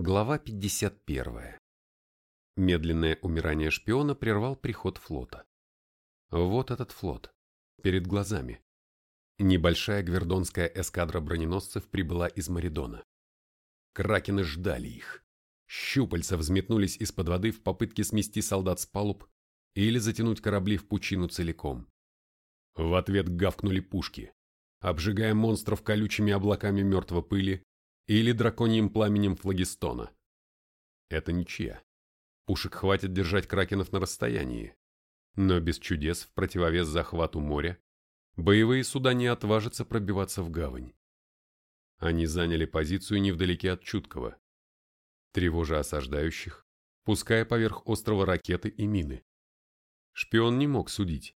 Глава 51. Медленное умирание шпиона прервал приход флота. Вот этот флот. Перед глазами. Небольшая гвердонская эскадра броненосцев прибыла из Маридона. Кракены ждали их. Щупальца взметнулись из-под воды в попытке смести солдат с палуб или затянуть корабли в пучину целиком. В ответ гавкнули пушки, обжигая монстров колючими облаками мертвой пыли или драконьим пламенем флагистона. Это ничья. Пушек хватит держать кракенов на расстоянии. Но без чудес в противовес захвату моря боевые суда не отважатся пробиваться в гавань. Они заняли позицию невдалеке от Чуткого, тревожа осаждающих, пуская поверх острова ракеты и мины. Шпион не мог судить,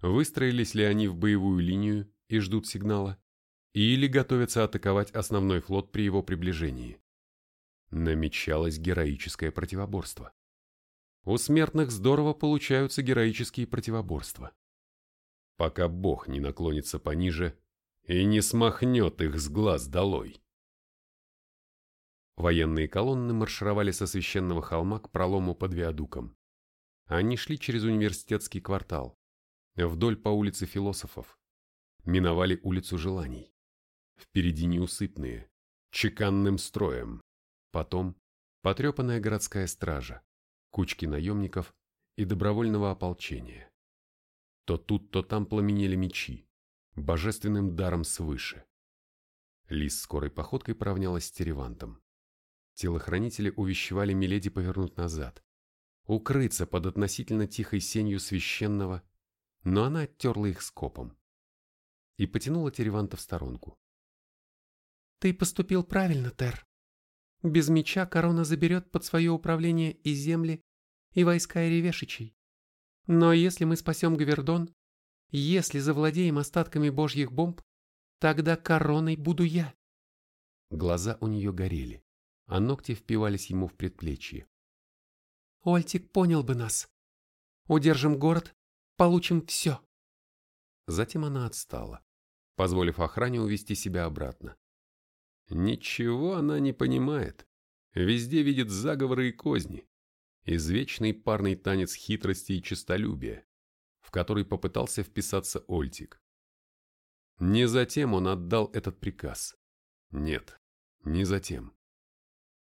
выстроились ли они в боевую линию и ждут сигнала, или готовятся атаковать основной флот при его приближении. Намечалось героическое противоборство. У смертных здорово получаются героические противоборства. Пока Бог не наклонится пониже и не смахнет их с глаз долой. Военные колонны маршировали со священного холма к пролому под виадуком. Они шли через университетский квартал, вдоль по улице философов, миновали улицу желаний. Впереди неусыпные, чеканным строем. Потом потрепанная городская стража, кучки наемников и добровольного ополчения. То тут, то там пламенели мечи, божественным даром свыше. Лис скорой походкой поравнялась с Теревантом. Телохранители увещевали Миледи повернуть назад, укрыться под относительно тихой сенью священного, но она оттерла их скопом и потянула Тереванта в сторонку. Ты поступил правильно, Тер. Без меча корона заберет под свое управление и земли, и войска Иревешичей. Но если мы спасем Гвердон, если завладеем остатками божьих бомб, тогда короной буду я. Глаза у нее горели, а ногти впивались ему в предплечье. Ольтик понял бы нас. Удержим город, получим все. Затем она отстала, позволив охране увести себя обратно. Ничего она не понимает. Везде видит заговоры и козни. Извечный парный танец хитрости и честолюбия, в который попытался вписаться Ольтик. Не затем он отдал этот приказ. Нет, не затем.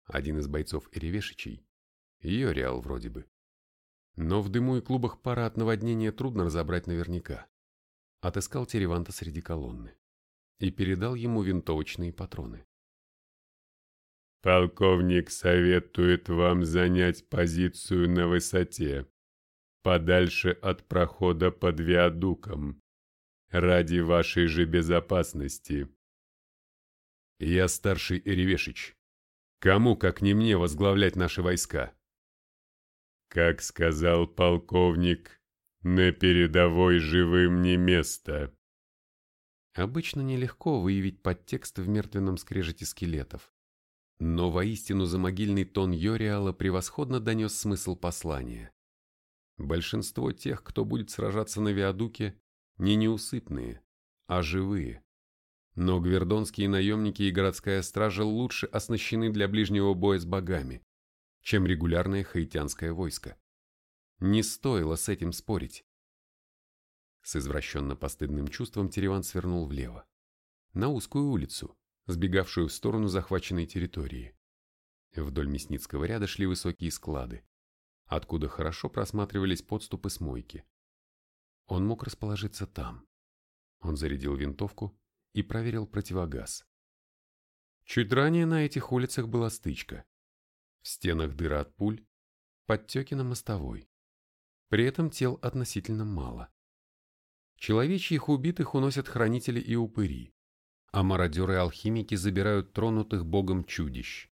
Один из бойцов Эревешичей, Йориал вроде бы. Но в дыму и клубах пара от наводнения трудно разобрать наверняка. Отыскал Тереванта среди колонны и передал ему винтовочные патроны. «Полковник советует вам занять позицию на высоте, подальше от прохода под виадуком, ради вашей же безопасности». «Я старший Эревешич. Кому, как не мне, возглавлять наши войска?» «Как сказал полковник, на передовой живым не место». Обычно нелегко выявить подтекст в мертвенном скрежете скелетов. Но воистину замогильный тон Йориала превосходно донес смысл послания. Большинство тех, кто будет сражаться на Виадуке, не неусыпные, а живые. Но гвердонские наемники и городская стража лучше оснащены для ближнего боя с богами, чем регулярное хаитянское войско. Не стоило с этим спорить. С извращенно-постыдным чувством Тереван свернул влево. На узкую улицу, сбегавшую в сторону захваченной территории. Вдоль Мясницкого ряда шли высокие склады, откуда хорошо просматривались подступы с мойки. Он мог расположиться там. Он зарядил винтовку и проверил противогаз. Чуть ранее на этих улицах была стычка. В стенах дыра от пуль, подтеки на мостовой. При этом тел относительно мало. Человечьих убитых уносят хранители и упыри, а мародеры-алхимики забирают тронутых богом чудищ.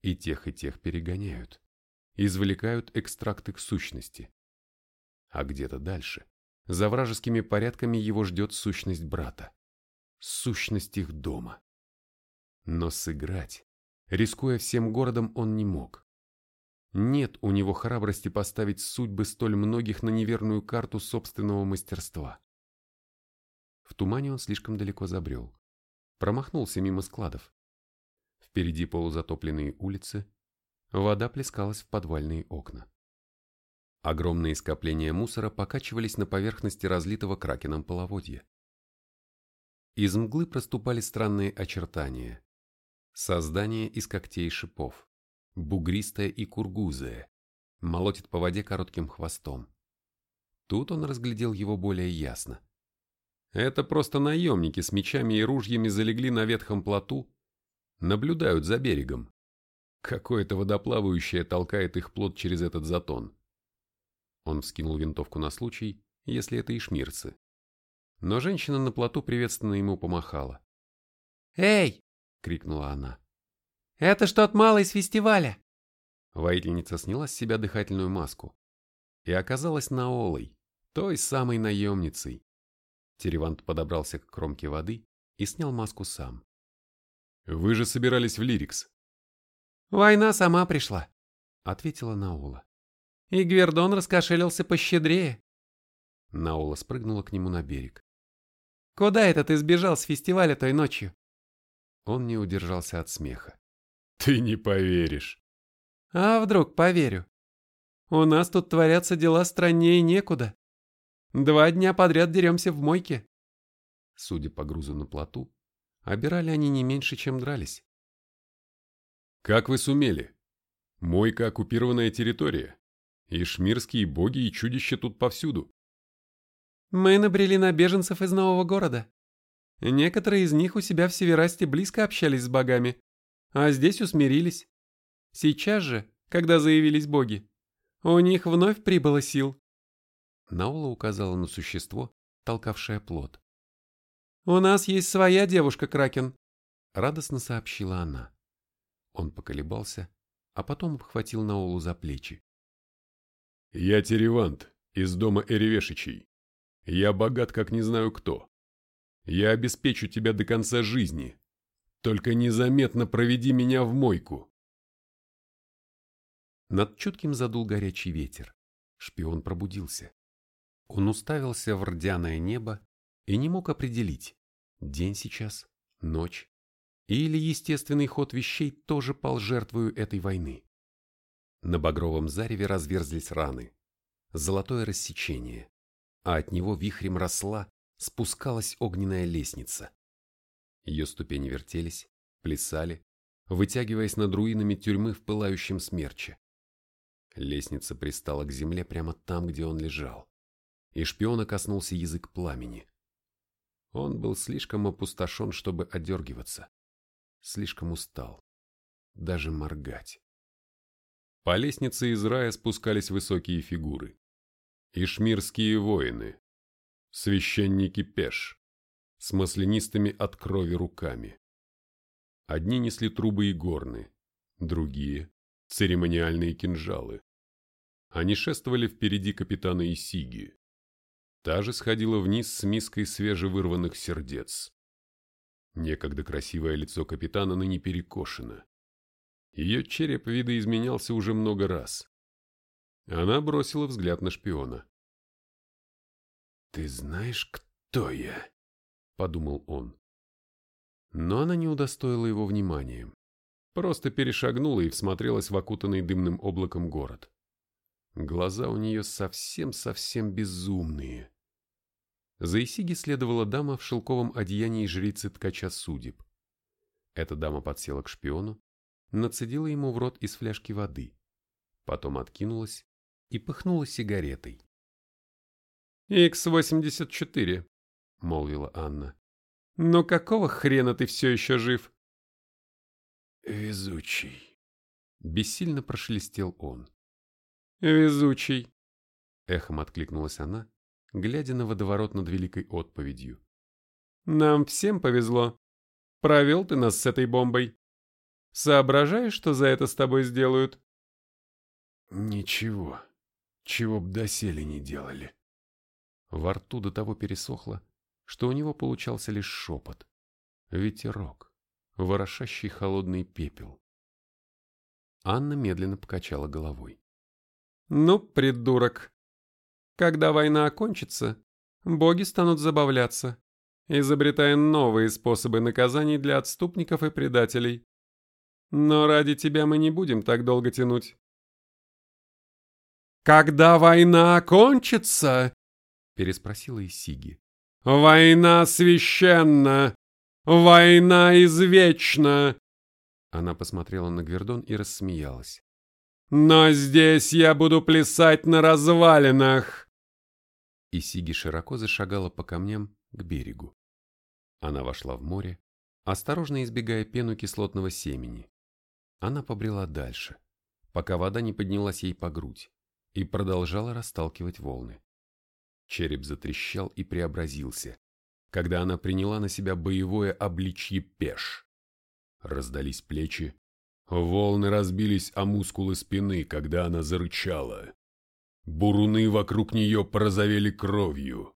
И тех, и тех перегоняют, извлекают экстракты к сущности. А где-то дальше, за вражескими порядками его ждет сущность брата, сущность их дома. Но сыграть, рискуя всем городом, он не мог. Нет у него храбрости поставить судьбы столь многих на неверную карту собственного мастерства. В тумане он слишком далеко забрел. Промахнулся мимо складов. Впереди полузатопленные улицы, вода плескалась в подвальные окна. Огромные скопления мусора покачивались на поверхности разлитого кракеном половодья. Из мглы проступали странные очертания. Создание из когтей шипов, бугристое и кургузое, молотит по воде коротким хвостом. Тут он разглядел его более ясно. Это просто наемники с мечами и ружьями залегли на ветхом плоту, наблюдают за берегом. Какое-то водоплавающее толкает их плот через этот затон. Он вскинул винтовку на случай, если это ишмирцы. Но женщина на плоту приветственно ему помахала. «Эй!» — крикнула она. «Это что-то малое из фестиваля!» Воительница сняла с себя дыхательную маску и оказалась Наолой, той самой наемницей. Теревант подобрался к кромке воды и снял маску сам. «Вы же собирались в Лирикс». «Война сама пришла», — ответила Наула. «И Гвердон раскошелился пощедрее». Наула спрыгнула к нему на берег. «Куда это ты сбежал с фестиваля той ночью?» Он не удержался от смеха. «Ты не поверишь». «А вдруг поверю? У нас тут творятся дела страннее некуда. Два дня подряд деремся в мойке». Судя по грузу на плоту, обирали они не меньше, чем дрались. «Как вы сумели? Мойка – оккупированная территория. И шмирские боги и чудища тут повсюду». «Мы набрели на беженцев из нового города. Некоторые из них у себя в Северасте близко общались с богами, а здесь усмирились. Сейчас же, когда заявились боги, у них вновь прибыло сил. Наула указала на существо, толкавшее плод. «У нас есть своя девушка-кракен», — радостно сообщила она. Он поколебался, а потом обхватил Наулу за плечи. «Я Теревант, из дома Эревешичей. Я богат, как не знаю кто. Я обеспечу тебя до конца жизни. Только незаметно проведи меня в мойку. Над чутким задул горячий ветер. Шпион пробудился. Он уставился в рдяное небо и не мог определить, день сейчас, ночь, или естественный ход вещей тоже пал жертвою этой войны. На багровом зареве разверзлись раны, золотое рассечение, а от него вихрем росла, спускалась огненная лестница. Ее ступени вертелись, плясали, вытягиваясь над руинами тюрьмы в пылающем смерче. Лестница пристала к земле прямо там, где он лежал, и шпиона коснулся язык пламени. Он был слишком опустошен, чтобы одергиваться, слишком устал, даже моргать. По лестнице из рая спускались высокие фигуры. Ишмирские воины, священники Пеш, с маслянистыми от крови руками. Одни несли трубы и горны, другие – церемониальные кинжалы. Они шествовали впереди капитана Исиги. Та же сходила вниз с миской свежевырванных сердец. Некогда красивое лицо капитана ныне перекошено. Ее череп видоизменялся уже много раз. Она бросила взгляд на шпиона. «Ты знаешь, кто я?» – подумал он. Но она не удостоила его вниманием. Просто перешагнула и всмотрелась в окутанный дымным облаком город. Глаза у нее совсем-совсем безумные. За Исиги следовала дама в шелковом одеянии жрицы ткача судеб. Эта дама подсела к шпиону, нацедила ему в рот из фляжки воды, потом откинулась и пыхнула сигаретой. «Х-84», — молвила Анна. «Но какого хрена ты все еще жив?» «Везучий», — бессильно прошелестел он. «Везучий», — эхом откликнулась она, глядя на водоворот над великой отповедью. «Нам всем повезло. Провел ты нас с этой бомбой. Соображаешь, что за это с тобой сделают?» «Ничего, чего б доселе не делали», во рту до того пересохло, что у него получался лишь шепот. Ветерок, ворошащий холодный пепел. Анна медленно покачала головой. «Ну, придурок. Когда война окончится, боги станут забавляться, изобретая новые способы наказаний для отступников и предателей. Но ради тебя мы не будем так долго тянуть. «Когда война кончится?» — переспросила Исиги. «Война священна! Война извечна!» Она посмотрела на Гвердон и рассмеялась. «Но здесь я буду плясать на развалинах!» Исиги широко зашагала по камням к берегу. Она вошла в море, осторожно избегая пену кислотного семени. Она побрела дальше, пока вода не поднялась ей по грудь, и продолжала расталкивать волны. Череп затрещал и преобразился, когда она приняла на себя боевое обличье пеш. Раздались плечи, волны разбились о мускулы спины, когда она зарычала. Буруны вокруг нее порозовели кровью.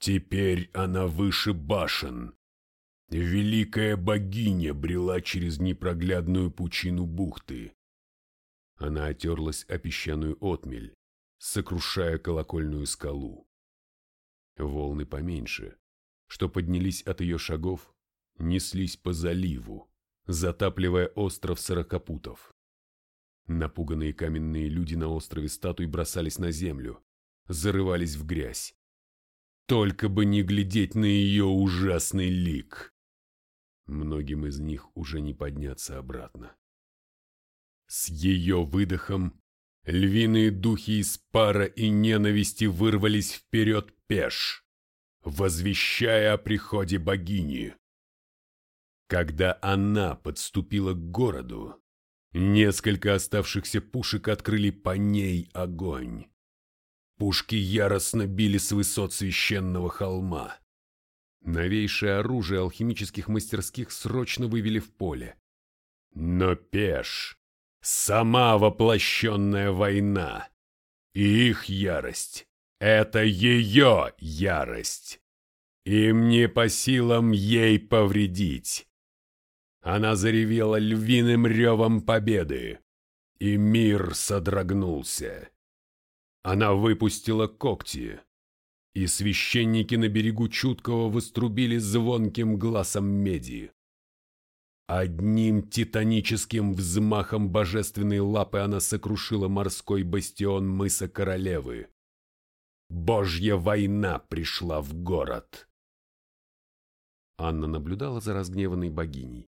Теперь она выше башен. Великая богиня брела через непроглядную пучину бухты. Она отерлась о песчаную отмель, сокрушая колокольную скалу. Волны поменьше, что поднялись от ее шагов, неслись по заливу, затапливая остров сорокопутов. Напуганные каменные люди на острове статуй бросались на землю, зарывались в грязь. Только бы не глядеть на ее ужасный лик. Многим из них уже не подняться обратно. С ее выдохом львиные духи из пара и ненависти вырвались вперед пеш, возвещая о приходе богини. Когда она подступила к городу, несколько оставшихся пушек открыли по ней огонь. Пушки яростно били с высот священного холма. Новейшее оружие алхимических мастерских срочно вывели в поле. Но Пеш — сама воплощенная война. И их ярость — это ее ярость. Им не по силам ей повредить. Она заревела львиным ревом победы, и мир содрогнулся. Она выпустила когти, и священники на берегу Чуткого вострубили звонким глазом меди. Одним титаническим взмахом божественной лапы она сокрушила морской бастион мыса Королевы. Божья война пришла в город. Анна наблюдала за разгневанной богиней.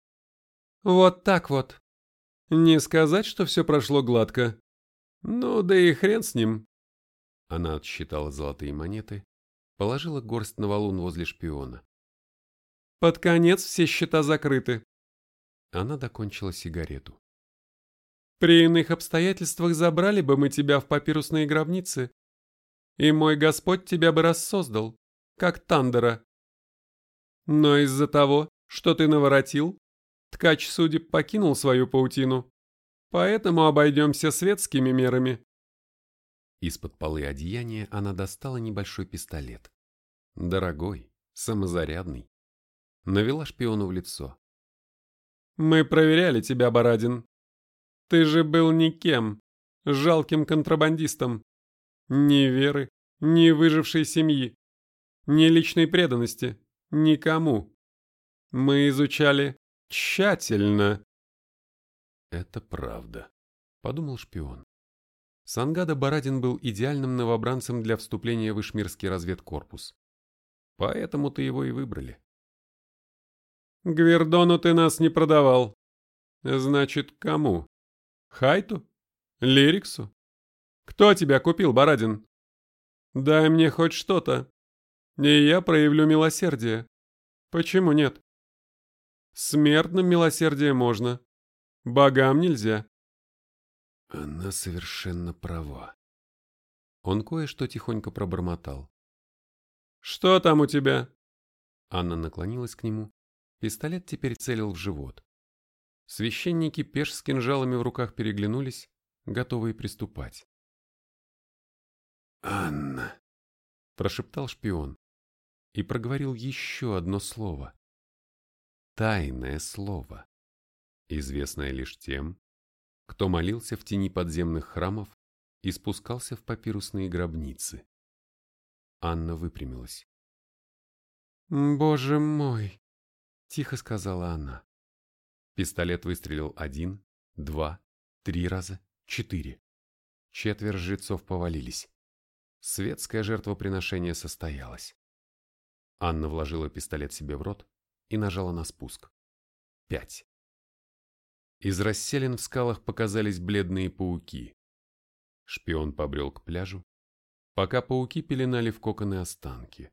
Вот так вот. Не сказать, что все прошло гладко. Ну, да и хрен с ним. Она отсчитала золотые монеты, положила горсть на валун возле шпиона. Под конец все счета закрыты. Она докончила сигарету. При иных обстоятельствах забрали бы мы тебя в папирусные гробницы, и мой Господь тебя бы рассоздал, как Тандера. Но из-за того, что ты наворотил, Ткач судеб покинул свою паутину, поэтому обойдемся светскими мерами. Из-под полы одеяния она достала небольшой пистолет. Дорогой, самозарядный. Навела шпиону в лицо. «Мы проверяли тебя, Барадин. Ты же был никем, жалким контрабандистом. Ни веры, ни выжившей семьи, ни личной преданности, никому. Мы изучали Тщательно. Это правда, подумал шпион. Сангада Барадин был идеальным новобранцем для вступления в Ишмирский разведкорпус. Поэтому-то его и выбрали. Гвердону ты нас не продавал. Значит, кому? Хайту? Лириксу? Кто тебя купил, Барадин? Дай мне хоть что-то, и я проявлю милосердие. Почему нет? Смертным милосердие можно, богам нельзя. Она совершенно права. Он кое-что тихонько пробормотал. «Что там у тебя?» Анна наклонилась к нему. Пистолет теперь целил в живот. Священники пеш с кинжалами в руках переглянулись, готовые приступать. «Анна!» – прошептал шпион и проговорил еще одно слово тайное слово, известное лишь тем, кто молился в тени подземных храмов и спускался в папирусные гробницы. Анна выпрямилась. «Боже мой!» — тихо сказала она. Пистолет выстрелил один, два, три раза, четыре. Четверо жрецов повалились. Светское жертвоприношение состоялось. Анна вложила пистолет себе в рот и нажала на спуск. Пять. Из расселин в скалах показались бледные пауки. Шпион побрел к пляжу, пока пауки пеленали в коконы останки.